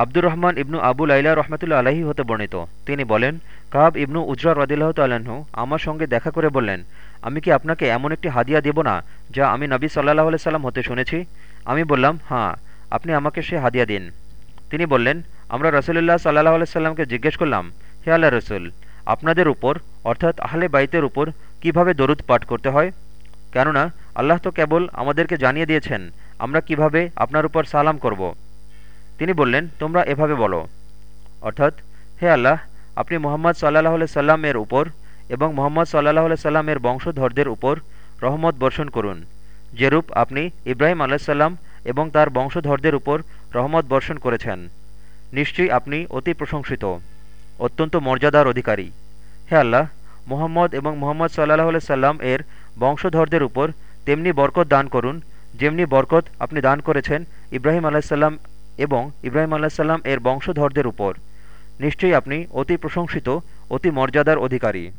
আব্দুর রহমান ইবনু আবুল আইলা রহমতুল্লা আলাহি হতে বর্ণিত। তিনি বলেন, কাব ইবনু উজরা রদিল্লাহ তাল্লাহ্ন আমার সঙ্গে দেখা করে বললেন, আমি কি আপনাকে এমন একটি হাদিয়া দেব না যা আমি নবী সাল্লাহ আলাই সাল্লাম হতে শুনেছি? আমি বললাম হ্যাঁ আপনি আমাকে সে হাদিয়া দিন। তিনি বললেন, আমরা রসুল্লাহ সাল্লাহ আলাইসাল্লামকে জিজ্ঞেস করলাম, হে আল্লাহ রসুল, আপনাদের উপর, অর্থাৎ আহলে বাইতের উপর, কীভাবে দরুদ পাঠ করতে হয়? কেননা, আল্লাহ তো কেবল আমাদেরকে জানিয়ে দিয়েছেন, আমরা কীভাবে আপনার উপর সালাম করব। তিনি বললেন, তোমরা এভাবে বলো। অর্থাৎ, হে আল্লাহ, আপনি মোহাম্মদ সাল্লাহ সাল্লামের উপর এবং মোহাম্মদ সাল্লাহ সাল্লামের বংশধরদের উপর রহমত বর্ষণ করুন, যেরূপ আপনি ইব্রাহিম আলাহিসাল্লাম এবং তার বংশধরদের উপর রহমত বর্ষণ করেছেন। নিশ্চয়ই আপনি অতি প্রশংসিত, অত্যন্ত মর্যাদার অধিকারী। হে আল্লাহ, মোহাম্মদ এবং মোহাম্মদ সাল্লাহ সাল্লাম এর বংশধরদের উপর তেমনি বরকত দান করুন, যেমনি বরকত আপনি দান করেছেন ইব্রাহিম আলাহিসাল্লাম এবং ইব্রাহিম আলাহিসাল্লাম এর বংশধরদের উপর। নিশ্চয়ই আপনি অতি প্রশংসিত অতি মর্যাদার অধিকারী।